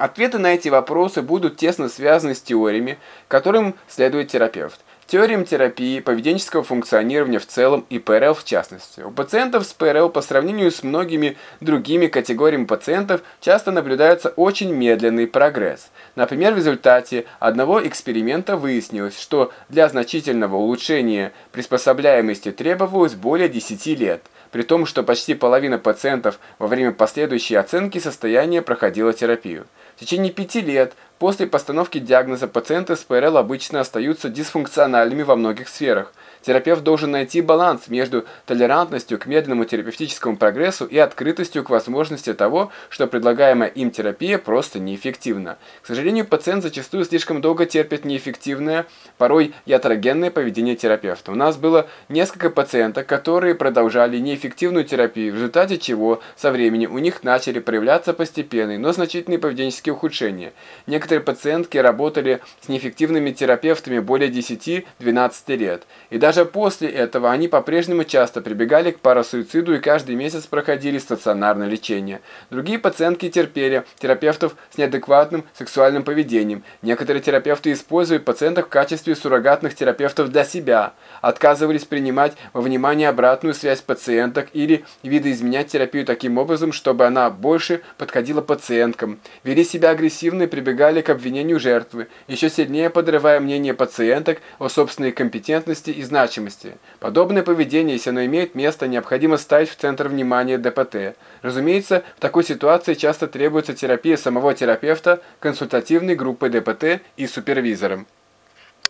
Ответы на эти вопросы будут тесно связаны с теориями, которым следует терапевт теориям терапии, поведенческого функционирования в целом и ПРЛ в частности. У пациентов с ПРЛ по сравнению с многими другими категориями пациентов часто наблюдается очень медленный прогресс. Например, в результате одного эксперимента выяснилось, что для значительного улучшения приспособляемости требовалось более 10 лет, при том, что почти половина пациентов во время последующей оценки состояния проходила терапию. В течение пяти лет После постановки диагноза пациенты с ПРЛ обычно остаются дисфункциональными во многих сферах. Терапевт должен найти баланс между толерантностью к медленному терапевтическому прогрессу и открытостью к возможности того, что предлагаемая им терапия просто неэффективна. К сожалению, пациент зачастую слишком долго терпит неэффективное, порой ятрогенное поведение терапевта. У нас было несколько пациентов, которые продолжали неэффективную терапию, в результате чего со временем у них начали проявляться постепенные, но значительные поведенческие ухудшения. Некоторые пациентки работали с неэффективными терапевтами более 10-12 лет. И даже после этого они по-прежнему часто прибегали к парасуициду и каждый месяц проходили стационарное лечение. Другие пациентки терпели терапевтов с неадекватным сексуальным поведением. Некоторые терапевты используют пациентов в качестве суррогатных терапевтов для себя, отказывались принимать во внимание обратную связь пациенток или видоизменять терапию таким образом, чтобы она больше подходила пациенткам, вели себя агрессивно и прибегали к обвинению жертвы, еще сильнее подрывая мнение пациенток о собственной компетентности и значимости. Подобное поведение, если оно имеет место, необходимо ставить в центр внимания ДПТ. Разумеется, в такой ситуации часто требуется терапия самого терапевта, консультативной группы ДПТ и супервизором.